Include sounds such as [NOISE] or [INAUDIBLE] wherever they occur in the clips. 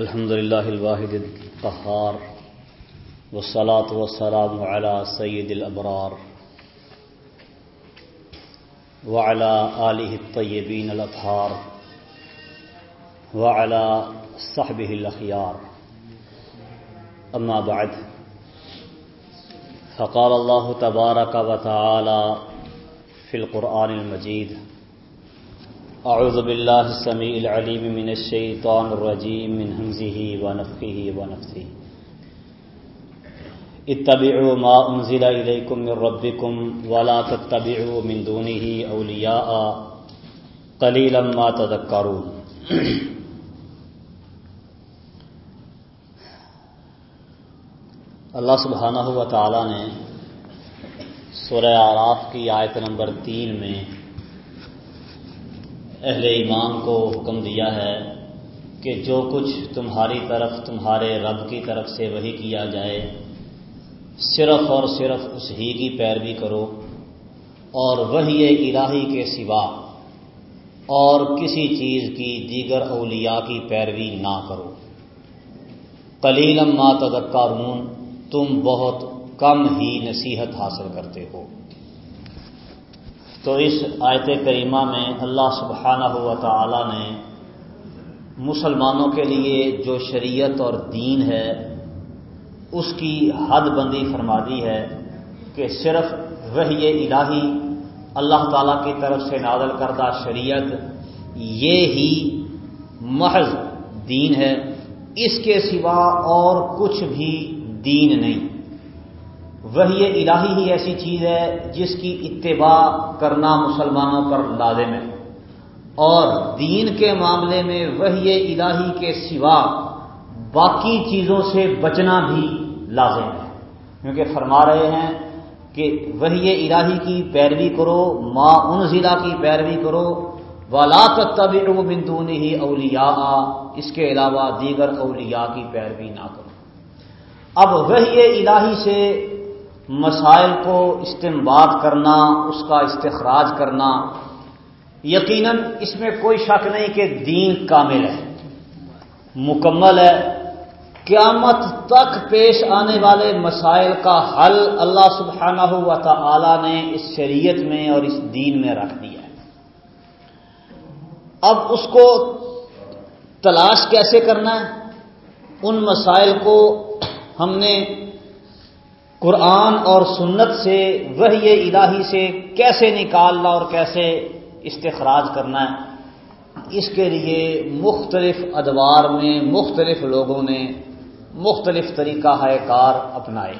الحمد لله الواحد القهار والصلاة والسلام على سيد الأبرار وعلى آله الطيبين الأطهار وعلى صحبه الأخيار أما بعد، فقال الله تبارك وتعالى في القرآن المجيد أعوذ بالله السميع العليم من الشيطان الرجيم من همزه ونفخه ونفثه. اتبعوا ما أنزل إليكم من ربكم ولا تتبعوا من دونه أولياء. قليلا ما تذكرون. اللہ سبحانہ ہوا تعالیٰ نے سورہ آراف کی آیت نمبر تین میں اہل ایمان کو حکم دیا ہے کہ جو کچھ تمہاری طرف، تمہارے رب کی طرف سے وہی کیا جائے، صرف اور صرف اس ہی کی پیروی کرو اور وہی الہی کے سوا اور کسی چیز کی دیگر اولیاء کی پیروی نہ کرو۔ کلیلم ما تذکارون تم بہت کم ہی نصیحت حاصل کرتے ہو۔ تو اس آیت کریمہ میں اللہ سبحانہ ہوا تعالی نے مسلمانوں کے لیے جو شریعت اور دین ہے، اس کی حد بندی فرما دی ہے کہ صرف وہی الہی اللہ تعالی کی طرف سے نازل کردہ شریعت یہ ہی محض دین ہے، اس کے سوا اور کچھ بھی دین نہیں۔ وہی الہی ہی ایسی چیز ہے جس کی اتباع کرنا مسلمانوں پر لازم ہے۔ اور دین کے معاملے میں وہی الہی کے سوا باقی چیزوں سے بچنا بھی لازم ہے۔ کیونکہ فرما رہے ہیں کہ وہی الہی کی پیروی کرو ماں ان ضلع کی پیروی کرو والا تب بندون ہی اولیاء اس کے علاوہ دیگر اولیاء کی پیروی نہ کرو۔ اب وہی الہی سے مسائل کو استعمال کرنا، اس کا استخراج کرنا۔ یقیناً اس میں کوئی شک نہیں کہ دین کامل ہے، مکمل ہے۔ قیامت تک پیش آنے والے مسائل کا حل اللہ سبحانہ ہوا تعالی نے اس شریعت میں اور اس دین میں رکھ دیا ہے۔ اب اس کو تلاش کیسے کرنا ہے؟ ان مسائل کو ہم نے قرآن اور سنت سے وہی الہی سے کیسے نکالنا اور کیسے استخراج کرنا ہے؟ اس کے لیے مختلف ادوار میں مختلف لوگوں نے مختلف طریقہ ہے کار اپنائے۔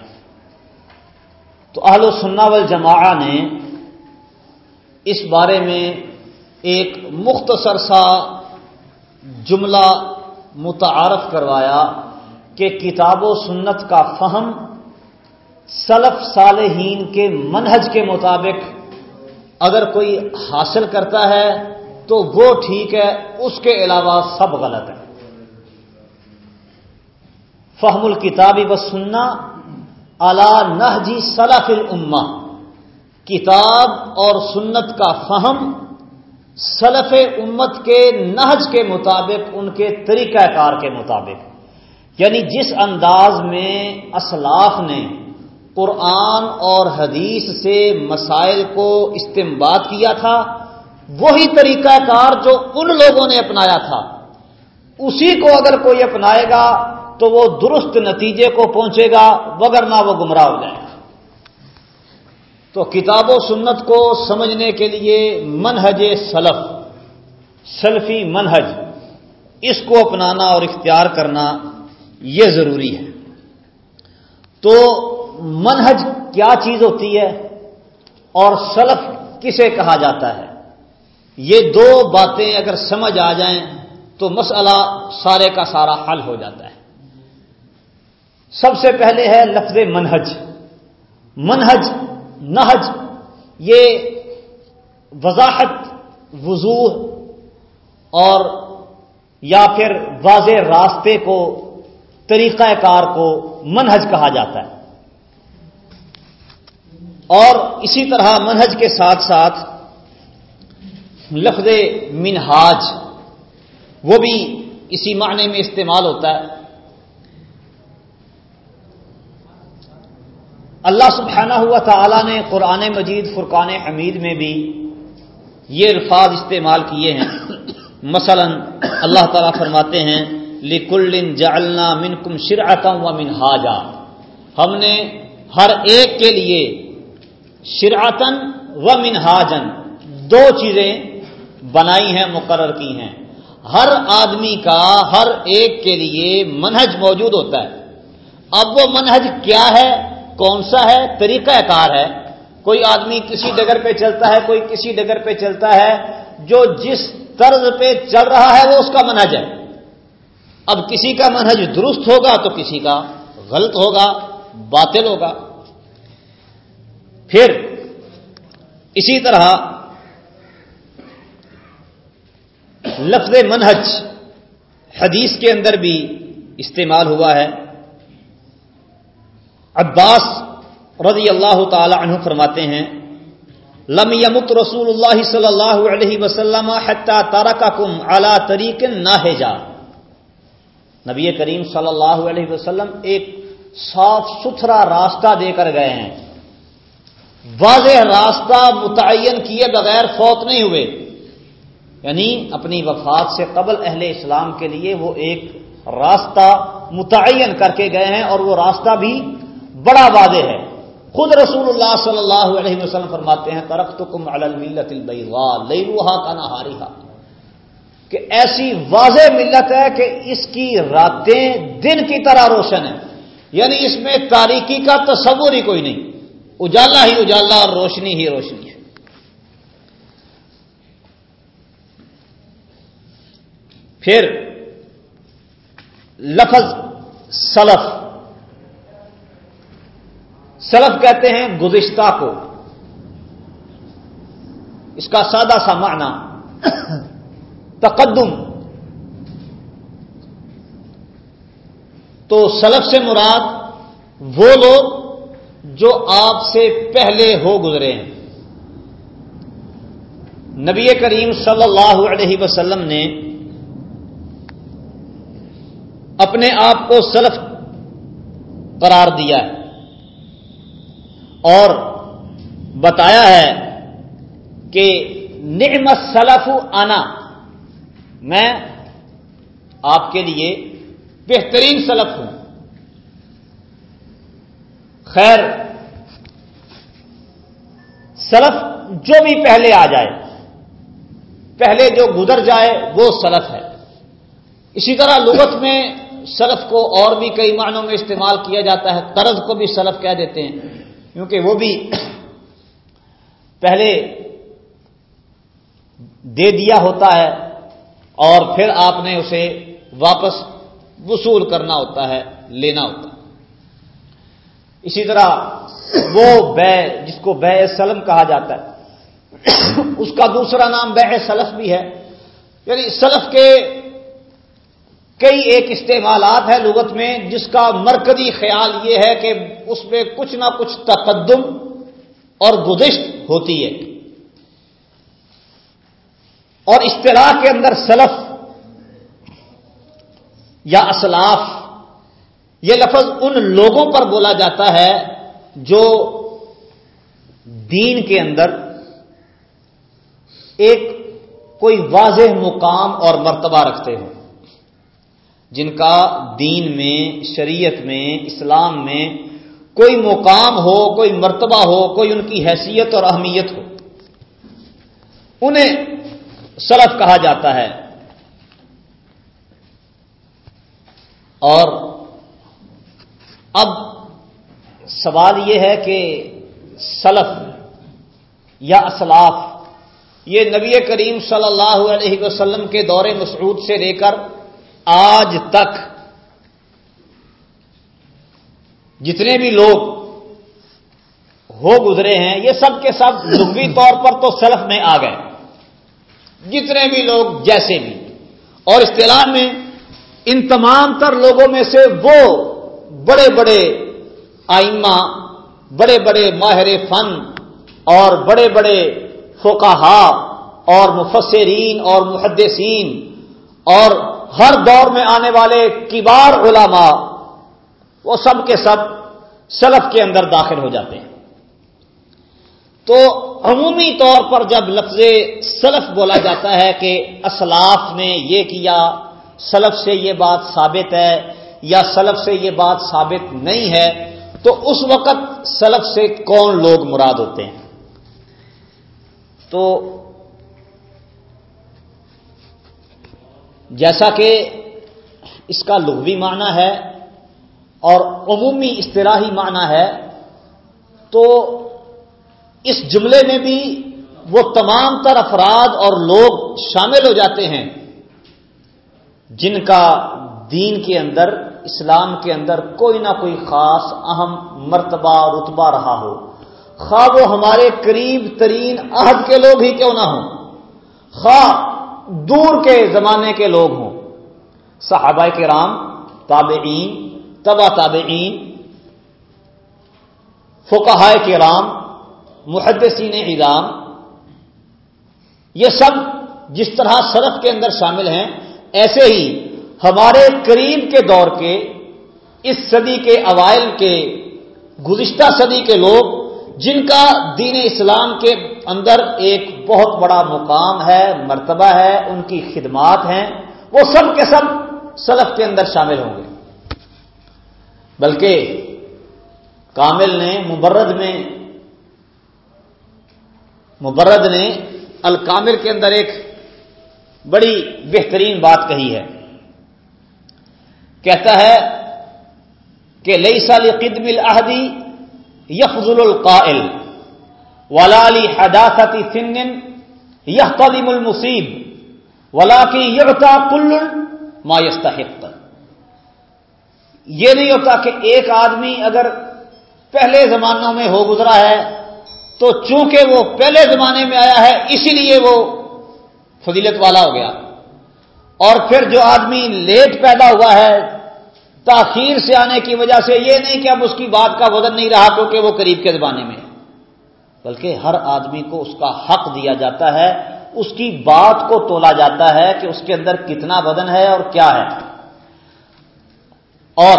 تو اہل و سنہ والجماع نے اس بارے میں ایک مختصر سا جملہ متعارف کروایا کہ کتاب و سنت کا فہم سلف صالحین کے منہج کے مطابق اگر کوئی حاصل کرتا ہے تو وہ ٹھیک ہے، اس کے علاوہ سب غلط ہے۔ فہم الکتابی و سننا اعلی نہجی سلف الما کتاب اور سنت کا فہم سلف امت کے نہج کے مطابق، ان کے طریقہ کار کے مطابق۔ یعنی جس انداز میں اسلاف نے قرآن اور حدیث سے مسائل کو استعمال کیا تھا، وہی طریقہ کار جو ان لوگوں نے اپنایا تھا۔ اسی کو اگر کوئی اپنائے گا تو وہ درست نتیجے کو پہنچے گا، وگرنہ وہ گمراہ ہو جائے گا۔ تو کتاب و سنت کو سمجھنے کے لیے منہج سلف، سلفی منہج، اس کو اپنانا اور اختیار کرنا یہ ضروری ہے۔ تو منہج کیا چیز ہوتی ہے اور سلف کسے کہا جاتا ہے؟ یہ دو باتیں اگر سمجھ آ جائیں تو مسئلہ سارے کا سارا حل ہو جاتا ہے۔ سب سے پہلے ہے لفظ منہج۔ منہج، نہج، یہ وضاحت، وضوح اور یا پھر واضح راستے کو، طریقہ کار کو منہج کہا جاتا ہے۔ اور اسی طرح منہج کے ساتھ ساتھ لفظ منہاج، وہ بھی اسی معنی میں استعمال ہوتا ہے۔ اللہ سبحانہ ہوا تعالی نے قرآن مجید، فرقان حمید میں بھی یہ الفاظ استعمال کیے ہیں۔ مثلا اللہ تعالیٰ فرماتے ہیں، لکل جعلنا منکم شرعتا و من حاجا ہم نے ہر ایک کے لیے شرعتن و من حاجن دو چیزیں بنائی ہیں، مقرر کی ہیں۔ ہر آدمی کا ہر ایک کے لیے منہج موجود ہوتا ہے۔ اب وہ منہج کیا ہے، کون سا ہے، طریقہ کار ہے۔ کوئی آدمی کسی ڈگر پہ چلتا ہے، کوئی کسی ڈگر پہ چلتا ہے، جو جس طرز پہ چل رہا ہے، وہ اس کا منہج ہے۔ اب کسی کا منہج درست ہوگا تو کسی کا غلط ہوگا، باطل ہوگا۔ پھر اسی طرح لفظ منہج حدیث کے اندر بھی استعمال ہوا ہے۔ عباس رضی اللہ تعالی عنہ فرماتے ہیں، لم یمت رسول اللہ صلی اللہ علیہ وسلم حتى ترککم على طریق ناہجا نبی کریم صلی اللہ علیہ وسلم ایک صاف ستھرا راستہ دے کر گئے ہیں۔ واضح راستہ متعین کیے بغیر فوت نہیں ہوئے۔ یعنی اپنی وفات سے قبل اہل اسلام کے لیے وہ ایک راستہ متعین کر کے گئے ہیں اور وہ راستہ بھی بڑا واضح ہے۔ خود رسول اللہ صلی اللہ علیہ وسلم فرماتے ہیں ترخت کم الملت لئی روحا کا کہ ایسی واضح ملت ہے کہ اس کی راتیں دن کی طرح روشن ہیں۔ یعنی اس میں تاریکی کا تصور ہی کوئی نہیں۔ اجالا ہی اجالا اور روشنی ہی روشنی ہے۔ پھر لفظ سلف سلف کہتے ہیں گزشتہ کو۔ اس کا سادہ سا معنی [COUGHS] تقدم۔ تو سلف سے مراد وہ لوگ جو آپ سے پہلے ہو گزرے ہیں۔ نبی کریم صلی اللہ علیہ وسلم نے اپنے آپ کو سلف قرار دیا ہے اور بتایا ہے کہ نعمت سلف آنا میں آپ کے لیے بہترین سلف ہوں۔ خیر، سلف جو بھی پہلے آ جائے، پہلے جو گزر جائے وہ سلف ہے۔ اسی طرح لغت میں سلف کو اور بھی کئی معنوں میں استعمال کیا جاتا ہے، طرز کو بھی سلف کہہ دیتے ہیں، کیونکہ وہ بھی پہلے دے دیا ہوتا ہے اور پھر آپ نے اسے واپس وصول کرنا ہوتا ہے، لینا ہوتا ہے۔ اسی طرح وہ بے، جس کو بے سلم کہا جاتا ہے، اس کا دوسرا نام بے سلف بھی ہے۔ یعنی سلف کے کئی ایک استعمالات ہیں لغت میں، جس کا مرکزی خیال یہ ہے کہ اس میں کچھ نہ کچھ تقدم اور گزشت ہوتی ہے۔ اور اصطلاح کے اندر سلف یا اسلاف یہ لفظ ان لوگوں پر بولا جاتا ہے جو دین کے اندر ایک کوئی واضح مقام اور مرتبہ رکھتے ہوں جن کا دین میں، شریعت میں، اسلام میں کوئی مقام ہو، کوئی مرتبہ ہو، کوئی ان کی حیثیت اور اہمیت ہو۔ انہیں سلف کہا جاتا ہے۔ اور اب سوال یہ ہے کہ سلف یا اسلاف یہ نبی کریم صلی اللہ علیہ وسلم کے دور مسعود سے لے کر آج تک جتنے بھی لوگ ہو گزرے ہیں، یہ سب کے سب لغوی طور پر تو سلف میں آ گئے۔ جتنے بھی لوگ جیسے بھی۔ اور اصطلاح میں ان تمام تر لوگوں میں سے وہ بڑے بڑے آئمہ، بڑے بڑے ماہر فن اور بڑے بڑے فقہا اور مفسرین اور محدثین اور ہر دور میں آنے والے کبار علماء، وہ سب کے سب سلف کے اندر داخل ہو جاتے ہیں۔ تو عمومی طور پر جب لفظ سلف بولا جاتا ہے کہ اسلاف نے یہ کیا، سلف سے یہ بات ثابت ہے یا سلف سے یہ بات ثابت نہیں ہے، تو اس وقت سلف سے کون لوگ مراد ہوتے ہیں؟ تو جیسا کہ اس کا لغوی معنی ہے اور عمومی اصطلاحی معنی ہے، تو اس جملے میں بھی وہ تمام تر افراد اور لوگ شامل ہو جاتے ہیں، جن کا دین کے اندر، اسلام کے اندر کوئی نہ کوئی خاص اہم مرتبہ، رتبہ رہا ہو۔ خواہ وہ ہمارے قریب ترین عہد کے لوگ ہی کیوں نہ ہوں۔ خواہ دور کے زمانے کے لوگ ہوں۔ صحابہ کے رام تابعین تبا تابعین، فقہائے کے رام محدثین اعلام یہ سب جس طرح سرف کے اندر شامل ہیں، ایسے ہی ہمارے قریب کے دور کے، اس صدی کے اوائل کے، گزشتہ صدی کے لوگ، جن کا دین اسلام کے اندر ایک بہت بڑا مقام ہے، مرتبہ ہے، ان کی خدمات ہیں، وہ سب کے سب سلف کے اندر شامل ہوں گے۔ بلکہ کامل نے مبرد میں، مبرد نے الکامل کے اندر ایک بڑی بہترین بات کہی ہے۔ کہتا ہے کہ لئی سال قدم الحدی یفضل القائل ولا علی حداثتی سن یہ قدیم المصیب ولا کی یغتا کل مایستحق یہ نہیں ہوتا کہ ایک آدمی اگر پہلے زمانوں میں ہو گزرا ہے تو چونکہ وہ پہلے زمانے میں آیا ہے، اسی لیے وہ فضیلت والا ہو گیا۔ اور پھر جو آدمی لیٹ پیدا ہوا ہے، تاخیر سے آنے کی وجہ سے یہ نہیں کہ اب اس کی بات کا وزن نہیں رہا کیونکہ وہ قریب کے زمانے میں بلکہ ہر آدمی کو اس کا حق دیا جاتا ہے، اس کی بات کو تولا جاتا ہے کہ اس کے اندر کتنا وزن ہے اور کیا ہے۔ اور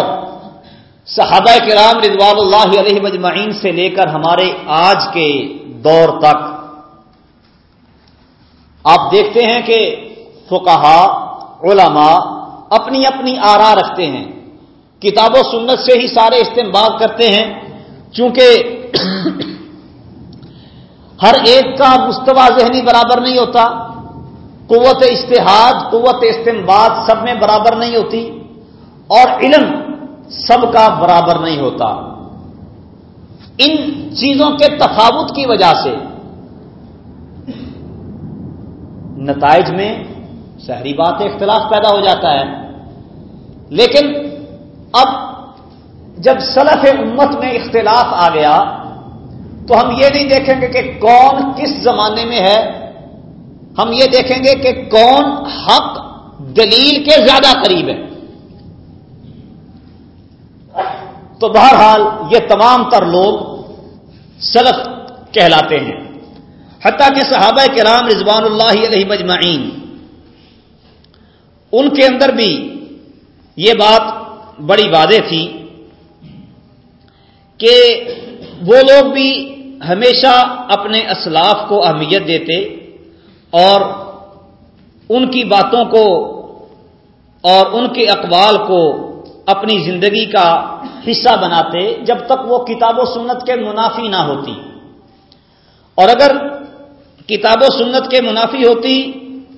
صحابہ کرام رضوان اللہ علیہ مجمعین سے لے کر ہمارے آج کے دور تک، آپ دیکھتے ہیں کہ فقہا علماء اپنی اپنی آرا رکھتے ہیں۔ کتاب و سنت سے ہی سارے استعمال کرتے ہیں، چونکہ [CLEARS THROAT] ہر ایک کا مستوى ذہنی برابر نہیں ہوتا۔ قوت اشتہاد، قوت استعمال سب میں برابر نہیں ہوتی اور علم سب کا برابر نہیں ہوتا۔ ان چیزوں کے تفاوت کی وجہ سے نتائج میں شہری بات اختلاف پیدا ہو جاتا ہے۔ لیکن اب جب سلف امت میں اختلاف آ گیا تو ہم یہ نہیں دیکھیں گے کہ کون کس زمانے میں ہے۔ ہم یہ دیکھیں گے کہ کون حق دلیل کے زیادہ قریب ہے۔ تو بہرحال یہ تمام تر لوگ سلف کہلاتے ہیں۔ حتیٰ کہ صحابہ کرام رضوان اللہ علیہ مجمعین ان کے اندر بھی یہ بات بڑی واضح تھی کہ وہ لوگ بھی ہمیشہ اپنے اسلاف کو اہمیت دیتے اور ان کی باتوں کو اور ان کے اقوال کو اپنی زندگی کا حصہ بناتے جب تک وہ کتاب و سنت کے منافی نہ ہوتی اور اگر کتاب و سنت کے منافی ہوتی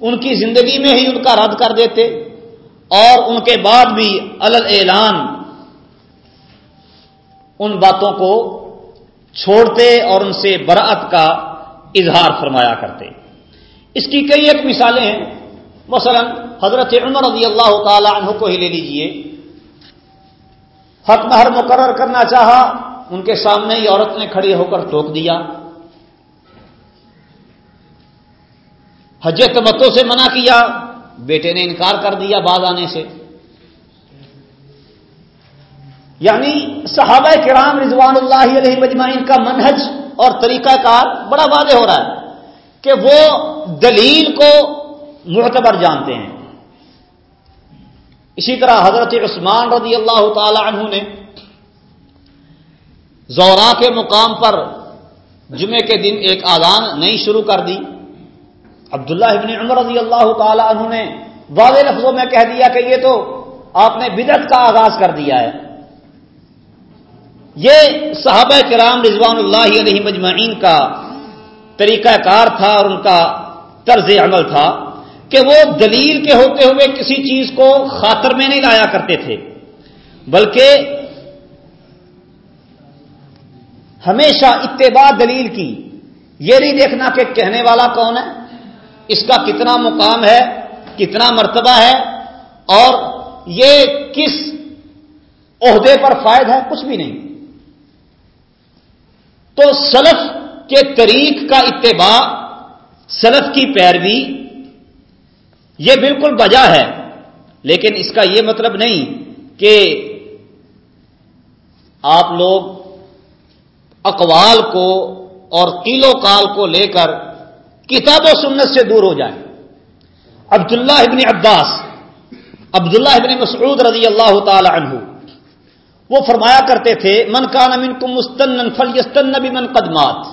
ان کی زندگی میں ہی ان کا رد کر دیتے اور ان کے بعد بھی الل اعلان ان باتوں کو چھوڑتے اور ان سے برعت کا اظہار فرمایا کرتے اس کی کئی ایک مثالیں ہیں مثلا حضرت عمر رضی اللہ تعالی عنہ کو ہی لے لیجیے حق مہر مقرر کرنا چاہا ان کے سامنے ہی عورت نے کھڑی ہو کر ٹوک دیا حج تمتوں سے منع کیا، بیٹے نے انکار کر دیا بعد آنے سے۔ یعنی صحابہ کرام رضوان اللہ علیہ مجمعین کا منہج اور طریقہ کار بڑا واضح ہو رہا ہے کہ وہ دلیل کو معتبر جانتے ہیں۔ اسی طرح حضرت عثمان رضی اللہ تعالی عنہ نے زورا کے مقام پر جمعے کے دن ایک آزان نئی شروع کر دی۔ عبداللہ ابن عمر رضی اللہ تعالی عنہ نے واضح لفظوں میں کہہ دیا کہ یہ تو آپ نے بدعت کا آغاز کر دیا ہے۔ یہ صحابہ کرام رضوان اللہ علیہ مجمعین کا طریقہ کار تھا اور ان کا طرز عمل تھا کہ وہ دلیل کے ہوتے ہوئے کسی چیز کو خاطر میں نہیں لایا کرتے تھے، بلکہ ہمیشہ اتباع دلیل کی۔ یہ نہیں دیکھنا کہ کہنے والا کون ہے؟ اس کا کتنا مقام ہے، کتنا مرتبہ ہے، اور یہ کس عہدے پر فائد ہے؟ کچھ بھی نہیں۔ تو سلف کے طریق کا اتباع، سلف کی پیروی، یہ بالکل بجا ہے۔ لیکن اس کا یہ مطلب نہیں کہ آپ لوگ اقوال کو اور قیل و کال کو لے کر کتاب و سنت سے دور ہو جائیں۔ عبداللہ ابن عباس، عبداللہ ابن مسعود رضی اللہ تعالی عنہ، وہ فرمایا کرتے تھے، من کا نمن کو مستن فل بھی من قدمات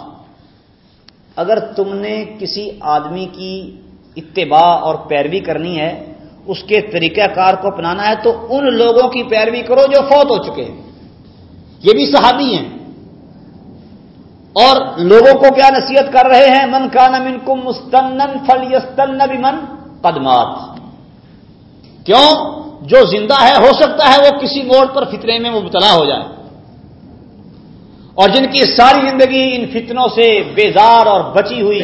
اگر تم نے کسی آدمی کی اتباع اور پیروی کرنی ہے، اس کے طریقہ کار کو اپنانا ہے، تو ان لوگوں کی پیروی کرو جو فوت ہو چکے ہیں۔ یہ بھی صحابی ہیں۔ اور لوگوں کو کیا نصیحت کر رہے ہیں؟ من کا نمن کم مستن فل یستن من قدمات کیوں؟ جو زندہ ہے، ہو سکتا ہے وہ کسی موڑ پر فتنے میں مبتلا ہو جائے۔ اور جن کی ساری زندگی ان فتنوں سے بیزار اور بچی ہوئی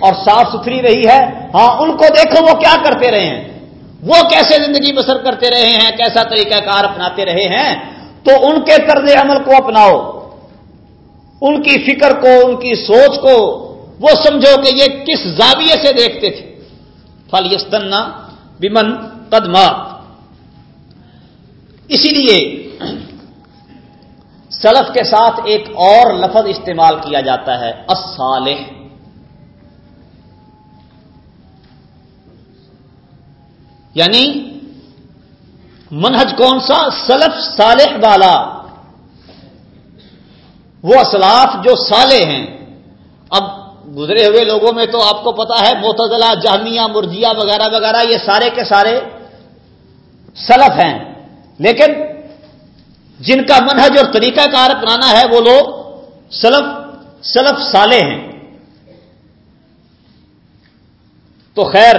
اور صاف ستھری رہی ہے ہاں ان کو دیکھو وہ کیا کرتے رہے ہیں۔ وہ کیسے زندگی بسر کرتے رہے ہیں، کیسا طریقہ کار اپناتے رہے ہیں۔ تو ان کے طرز عمل کو اپناؤ۔ ان کی فکر کو، ان کی سوچ کو وہ سمجھو کہ یہ کس زاویے سے دیکھتے تھے۔ فل یستنا بمن قدمات اسی لیے سلف کے ساتھ ایک اور لفظ استعمال کیا جاتا ہے، الصالح۔ یعنی منہج کون سا؟ سلف صالح والا۔ وہ اسلاف جو سالے ہیں۔ اب گزرے ہوئے لوگوں میں تو آپ کو پتا ہے موتزلہ جہمیہ مرجیا وغیرہ وغیرہ، یہ سارے کے سارے سلف ہیں۔ لیکن جن کا منہج اور طریقہ کار اپنانا ہے وہ لوگ سلف سلف سالے ہیں۔ تو خیر،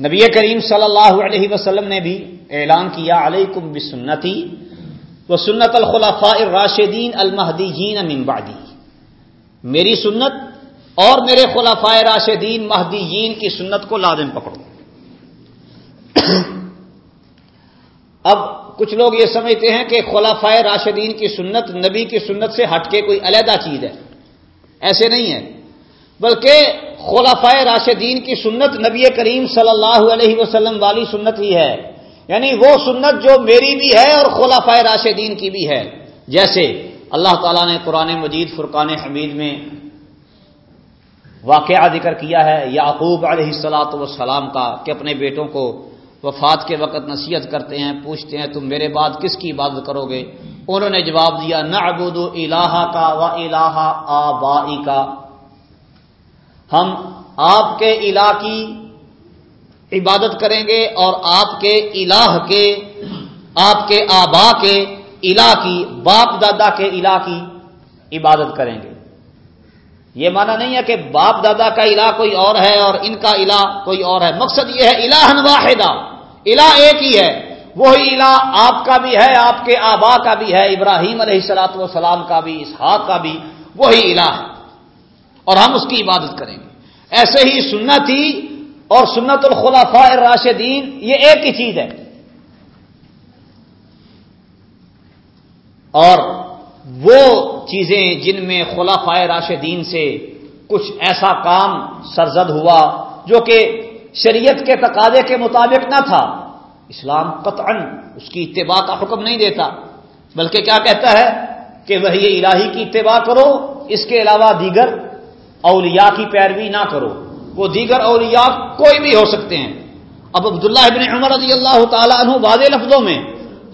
نبی کریم صلی اللہ علیہ وسلم نے بھی اعلان کیا، علیکم بسنتی وہ سنت الخلافا راشدین المحدین من بعدی۔ میری سنت اور میرے خلافۂ راشدین مہدیین کی سنت کو لازم پکڑو۔ اب کچھ لوگ یہ سمجھتے ہیں کہ خلافۂ راشدین کی سنت نبی کی سنت سے ہٹ کے کوئی علیحدہ چیز ہے۔ ایسے نہیں ہے۔ بلکہ خلافۂ راشدین کی سنت نبی کریم صلی اللہ علیہ وسلم والی سنت ہی ہے۔ یعنی وہ سنت جو میری بھی ہے اور خلافۂ راشدین کی بھی ہے۔ جیسے اللہ تعالیٰ نے قرآن مجید، فرقان حمید میں واقعہ ذکر کیا ہے، یعقوب علیہ السلاۃ والسلام کا کہ اپنے بیٹوں کو وفات کے وقت نصیحت کرتے ہیں، پوچھتے ہیں، تم میرے بعد کس کی عبادت کرو گے؟ انہوں نے جواب دیا نہ ابود الہ کا و الہ آبائی کا ہم آپ کے الہ کی عبادت کریں گے اور آپ کے الہ کے، آپ کے آبا کے الہ کی، باپ دادا کے الہ کی عبادت کریں گے۔ یہ مانا نہیں ہے کہ باپ دادا کا الہ کوئی اور ہے اور ان کا الہ کوئی اور ہے۔ مقصد یہ ہے الہ واحدہ، الہ ایک ہی ہے۔ وہی الہ آپ کا بھی ہے، آپ کے آبا کا بھی ہے، ابراہیم علیہ السلاۃ والسلام کا بھی، اسحاق کا بھی، وہی الہ ہے۔ اور ہم اس کی عبادت کریں گے۔ ایسے ہی سنت ہی اور سنت الخلافاء الراشدین، یہ ایک ہی چیز ہے۔ اور وہ چیزیں جن میں خلافۂ راشدین سے کچھ ایسا کام سرزد ہوا جو کہ شریعت کے تقاضے کے مطابق نہ تھا، اسلام قطعا اس کی اتباع کا حکم نہیں دیتا، بلکہ کیا کہتا ہے کہ وہی الہی کی اتباع کرو، اس کے علاوہ دیگر اولیاء کی پیروی نہ کرو۔ وہ دیگر اولیاء کوئی بھی ہو سکتے ہیں۔ اب عبداللہ ابن عمر رضی اللہ تعالیٰ عنہ واضح لفظوں میں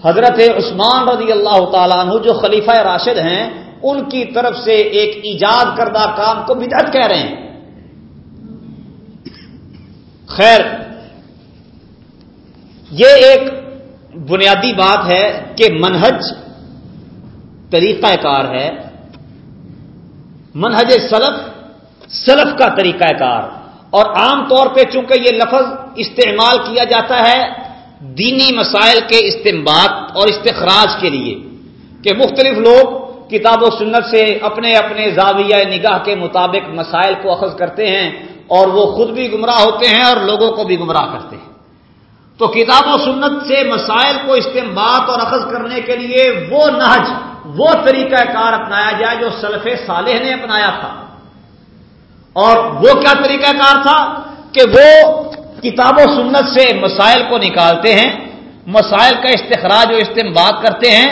حضرت عثمان رضی اللہ تعالیٰ عنہ جو خلیفہ راشد ہیں، ان کی طرف سے ایک ایجاد کردہ کام کو بدعت کہہ رہے ہیں۔ خیر، یہ ایک بنیادی بات ہے کہ منہج طریقہ کار ہے۔ منہج سلف سلف کا طریقہ کار۔ اور عام طور پہ چونکہ یہ لفظ استعمال کیا جاتا ہے دینی مسائل کے استعمال اور استخراج کے لیے کہ مختلف لوگ کتاب و سنت سے اپنے اپنے زاویہ نگاہ کے مطابق مسائل کو اخذ کرتے ہیں اور وہ خود بھی گمراہ ہوتے ہیں اور لوگوں کو بھی گمراہ کرتے ہیں۔ تو کتاب و سنت سے مسائل کو استعمال اور اخذ کرنے کے لیے وہ نہج، وہ طریقہ کار اپنایا جائے جو سلف صالح نے اپنایا تھا۔ اور وہ کیا طریقہ کار تھا کہ وہ کتاب و سنت سے مسائل کو نکالتے ہیں، مسائل کا استخراج و استعمال کرتے ہیں۔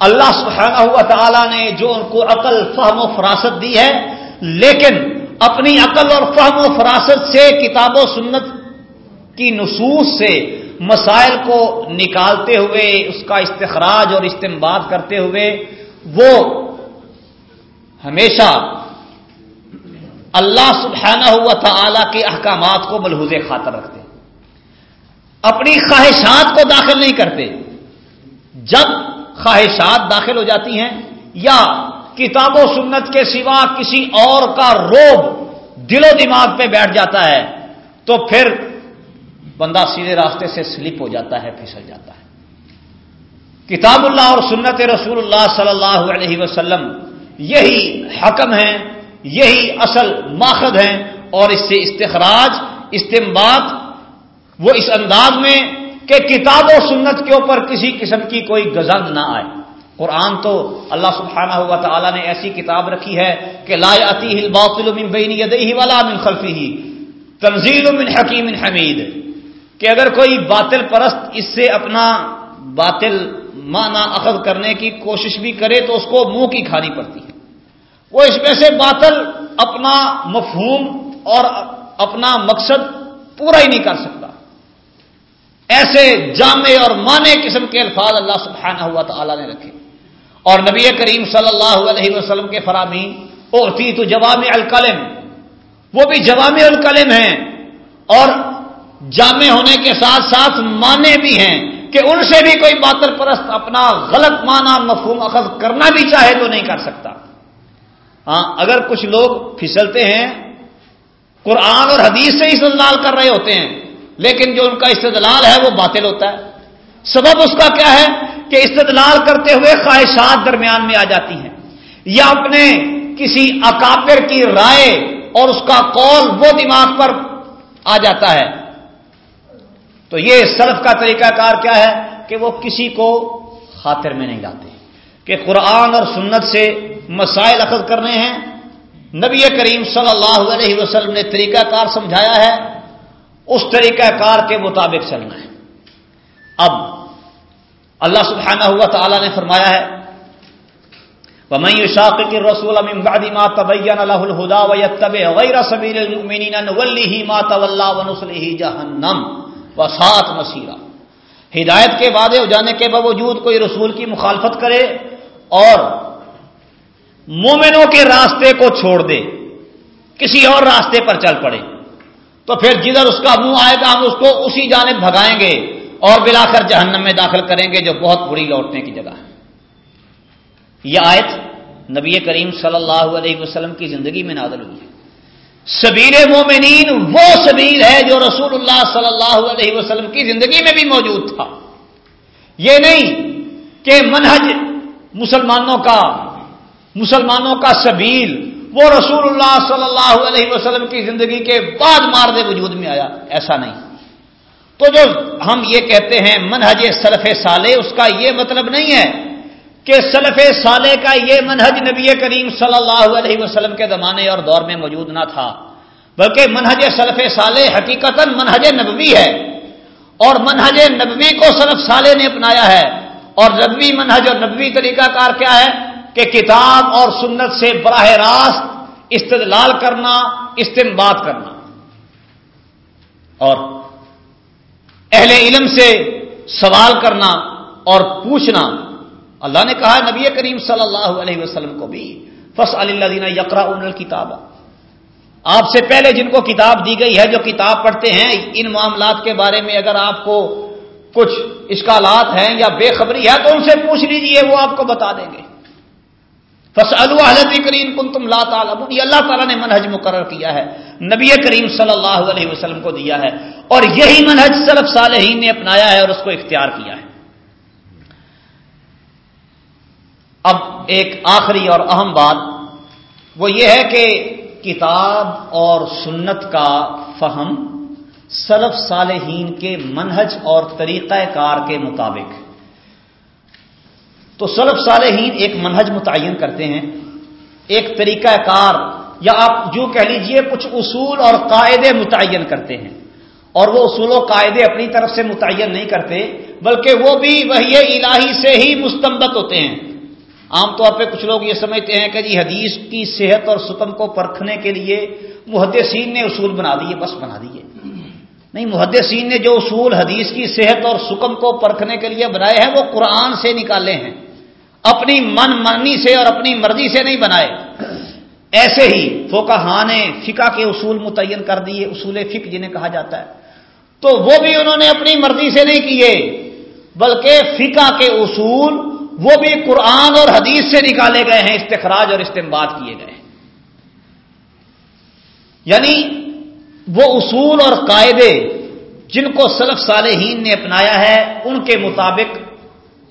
اللہ سبحانہ ہوا تعالیٰ نے جو ان کو عقل، فہم و فراست دی ہے، لیکن اپنی عقل اور فہم و فراست سے کتاب و سنت کی نصوص سے مسائل کو نکالتے ہوئے، اس کا استخراج اور استعمال کرتے ہوئے وہ ہمیشہ اللہ سبحانہ ہوا تعالی کے احکامات کو ملحوظ خاطر رکھتے اپنی خواہشات کو داخل نہیں کرتے۔ جب خواہشات داخل ہو جاتی ہیں یا کتاب و سنت کے سوا کسی اور کا روب دل و دماغ پہ بیٹھ جاتا ہے، تو پھر بندہ سیدھے راستے سے سلپ ہو جاتا ہے، پھسل جاتا ہے۔ کتاب اللہ اور سنت رسول اللہ صلی اللہ علیہ وسلم یہی حکم ہیں۔ یہی اصل ماخذ ہیں اور اس سے استخراج استمباد وہ اس انداز میں کہ کتاب و سنت کے اوپر کسی قسم کی کوئی گزند نہ آئے۔ قرآن تو اللہ سبحانہ ہوا تعالیٰ نے ایسی کتاب رکھی ہے کہ لا باطل من بین یدیہ ولا من خلفہ۔ تنزیل من حکیم حمید۔ کہ اگر کوئی باطل پرست اس سے اپنا باطل معنی اخذ کرنے کی کوشش بھی کرے تو اس کو منہ کی کھانی پڑتی۔ ہے وہ اس میں سے باطل اپنا مفہوم اور اپنا مقصد پورا ہی نہیں کر سکتا۔ ایسے جامع اور مانے قسم کے الفاظ اللہ سبحانہ ہوا تعالیٰ نے رکھے۔ اور نبی کریم صلی اللہ علیہ وسلم کے فرامی اوتی تو جوام الکلم۔ وہ بھی جوام الکلم ہیں۔ اور جامع ہونے کے ساتھ ساتھ مانے بھی ہیں کہ ان سے بھی کوئی باطل پرست اپنا غلط معنی، مفہوم، اخذ کرنا بھی چاہے تو نہیں کر سکتا۔ ہاں اگر کچھ لوگ پھسلتے ہیں، قرآن اور حدیث سے استدلال کر رہے ہوتے ہیں، لیکن جو ان کا استدلال ہے، وہ باطل ہوتا ہے۔ سبب اس کا کیا ہے؟ کہ استدلال کرتے ہوئے خواہشات درمیان میں آ جاتی ہیں۔ یا اپنے کسی اکابر کی رائے اور اس کا قول وہ دماغ پر آ جاتا ہے۔ تو یہ سلف کا طریقہ کار کیا ہے؟ کہ وہ کسی کو خاطر میں نہیں لاتے۔ کہ قرآن اور سنت سے مسائل اخذ کرنے ہیں۔ نبی کریم صلی اللہ علیہ وسلم نے طریقہ کار سمجھایا ہے۔ اس طریقہ کار کے مطابق چلنا ہے۔ اب اللہ سبحانہ ہوا تعالیٰ نے فرمایا ہے، ومن يشاقق الرسول من مسیرہ ہدایت کے وعدے ہو جانے کے باوجود کوئی رسول کی مخالفت کرے اور مومنوں کے راستے کو چھوڑ دے، کسی اور راستے پر چل پڑے۔ تو پھر جدھر اس کا منہ آئے گا، ہم اس کو اسی جانب بھگائیں گے اور بلا کر جہنم میں داخل کریں گے، جو بہت بری لوٹنے کی جگہ ہے۔ یہ آیت نبی کریم صلی اللہ علیہ وسلم کی زندگی میں نادل ہوئی ہے۔ سبیر مومنین وہ سبیر ہے جو رسول اللہ صلی اللہ علیہ وسلم کی زندگی میں بھی موجود تھا۔ یہ نہیں کہ منہج مسلمانوں کا مسلمانوں کا سبیل، وہ رسول اللہ صلی اللہ علیہ وسلم کی زندگی کے بعد مارد وجود میں آیا، ایسا نہیں۔ تو جو ہم یہ کہتے ہیں منہج سلف سالے اس کا یہ مطلب نہیں ہے کہ سلف سالے کا یہ منہج نبی کریم صلی اللہ علیہ وسلم کے زمانے اور دور میں موجود نہ تھا، بلکہ منہج سلف سالے حقیقت منہج نبوی ہے۔ اور منہج نبوی کو سلف سالے نے اپنایا ہے۔ اور نبوی منہج اور نبوی طریقہ کار کیا ہے؟ کہ کتاب اور سنت سے براہ راست استدلال کرنا استمباد کرنا۔ اور اہل علم سے سوال کرنا اور پوچھنا۔ اللہ نے کہا نبی کریم صلی اللہ علیہ وسلم کو بھی فص اللہ دینا یقرا کتاب آپ سے پہلے جن کو کتاب دی گئی ہے، جو کتاب پڑھتے ہیں، ان معاملات کے بارے میں اگر آپ کو کچھ اشکالات ہیں یا بے خبری ہے، تو ان سے پوچھ لیجیے، وہ آپ کو بتا دیں گے۔ کریم کن تم لا یہ اللہ تعالیٰ نے منہج مقرر کیا ہے۔ نبی کریم صلی اللہ علیہ وسلم کو دیا ہے۔ اور یہی منہج سلف صالحین نے اپنایا ہے اور اس کو اختیار کیا ہے۔ اب ایک آخری اور اہم بات، وہ یہ ہے کہ کتاب اور سنت کا فہم سلف صالحین کے منہج اور طریقہ کار کے مطابق۔ تو سلف صالحین ایک منہج متعین کرتے ہیں، ایک طریقہ کار، یا آپ جو کہہ لیجیے کچھ اصول اور قاعدے متعین کرتے ہیں۔ اور وہ اصول و قاعدے اپنی طرف سے متعین نہیں کرتے، بلکہ وہ بھی وہی الہی سے ہی مستمت ہوتے ہیں۔ عام طور پہ کچھ لوگ یہ سمجھتے ہیں کہ جی حدیث کی صحت اور ستم کو پرکھنے کے لیے محدثین نے اصول بنا دیے، بس بنا دیے۔ نہیں، محدثین نے جو اصول حدیث کی صحت اور سکم کو پرکھنے کے لیے بنائے ہیں، وہ قرآن سے نکالے ہیں۔ اپنی من منی سے اور اپنی مرضی سے نہیں بنائے۔ ایسے ہی فوکا ہاں نے فقہ کے اصول متعین کر دیے، اصول فک جنہیں کہا جاتا ہے۔ تو وہ بھی انہوں نے اپنی مرضی سے نہیں کیے، بلکہ فقہ کے اصول وہ بھی قرآن اور حدیث سے نکالے گئے ہیں، استخراج اور استعمال کیے گئے ہیں۔ یعنی وہ اصول اور قاعدے جن کو سلف صالحین نے اپنایا ہے، ان کے مطابق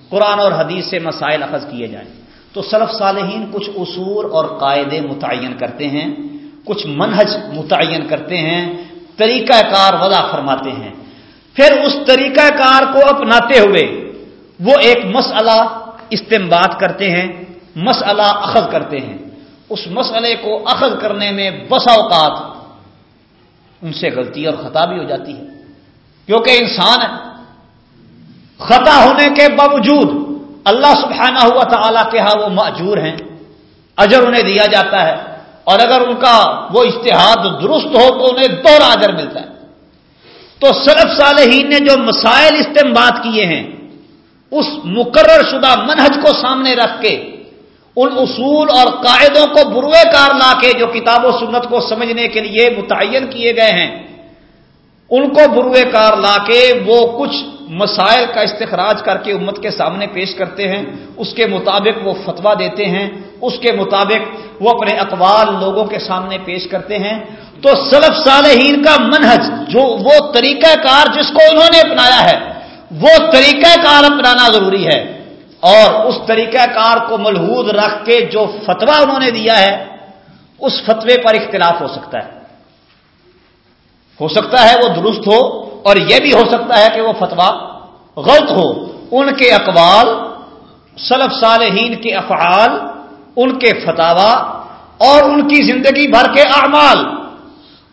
قرآن اور حدیث سے مسائل اخذ کیے جائیں۔ تو سلف صالحین کچھ اصول اور قاعدے متعین کرتے ہیں، کچھ منہج متعین کرتے ہیں، طریقہ کار وضع فرماتے ہیں۔ پھر اس طریقہ کار کو اپناتے ہوئے وہ ایک مسئلہ استعمال کرتے ہیں، مسئلہ اخذ کرتے ہیں۔ اس مسئلے کو اخذ کرنے میں بسا اوقات ان سے غلطی اور خطا بھی ہو جاتی ہے۔ کیونکہ انسان خطا ہونے کے باوجود اللہ سبحانہ ہوا تعالیٰ کے ہاں وہ معجور ہیں، اجر انہیں دیا جاتا ہے۔ اور اگر ان کا وہ اشتہاد درست ہو تو انہیں دوہرا اجر ملتا ہے۔ تو سرف صالحین نے جو مسائل استعمال کیے ہیں، اس مقرر شدہ منہج کو سامنے رکھ کے، ان اصول اور قاعدوں کو بروے کار لا کے جو کتاب و سنت کو سمجھنے کے لیے متعین کیے گئے ہیں، ان کو بروے کار لا کے وہ کچھ مسائل کا استخراج کر کے امت کے سامنے پیش کرتے ہیں، اس کے مطابق وہ فتوا دیتے ہیں، اس کے مطابق وہ اپنے اقوال لوگوں کے سامنے پیش کرتے ہیں۔ تو سلف صالحین کا منہج، جو وہ طریقہ کار جس کو انہوں نے اپنایا ہے، وہ طریقہ کار اپنانا ضروری ہے۔ اور اس طریقہ کار کو ملحود رکھ کے جو فتوا انہوں نے دیا ہے، اس فتوے پر اختلاف ہو سکتا ہے۔ ہو سکتا ہے وہ درست ہو اور یہ بھی ہو سکتا ہے کہ وہ فتوا غلط ہو۔ ان کے اقوال، سلف صالحین کے افعال، ان کے فتوا اور ان کی زندگی بھر کے اعمال،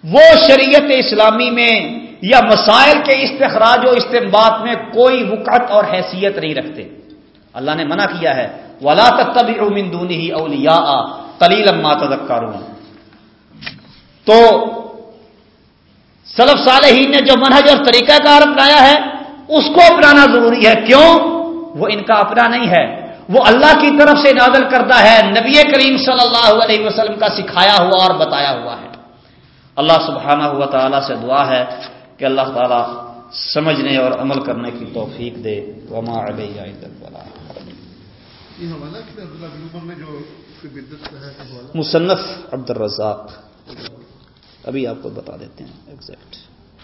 وہ شریعت اسلامی میں یا مسائل کے استخراج و استعمال میں کوئی وقت اور حیثیت نہیں رکھتے۔ اللہ نے منع کیا ہے، ولا تب من دونی ہی اولیا کلیل تذکرون تو سلف صالحین نے جو منہج اور طریقہ کار اپنایا ہے اس کو اپنانا ضروری ہے۔ کیوں؟ وہ ان کا اپنا نہیں ہے۔ وہ اللہ کی طرف سے نازل کرتا ہے۔ نبی کریم صلی اللہ علیہ وسلم کا سکھایا ہوا اور بتایا ہوا ہے۔ اللہ سبحانہ ہوا تعالیٰ سے دعا ہے کہ اللہ تعالیٰ سمجھنے اور عمل کرنے کی توفیق دے۔ وما علیہ مصنف عبد الرزاق ابھی آپ کو بتا دیتے ہیں. ایگزیکٹ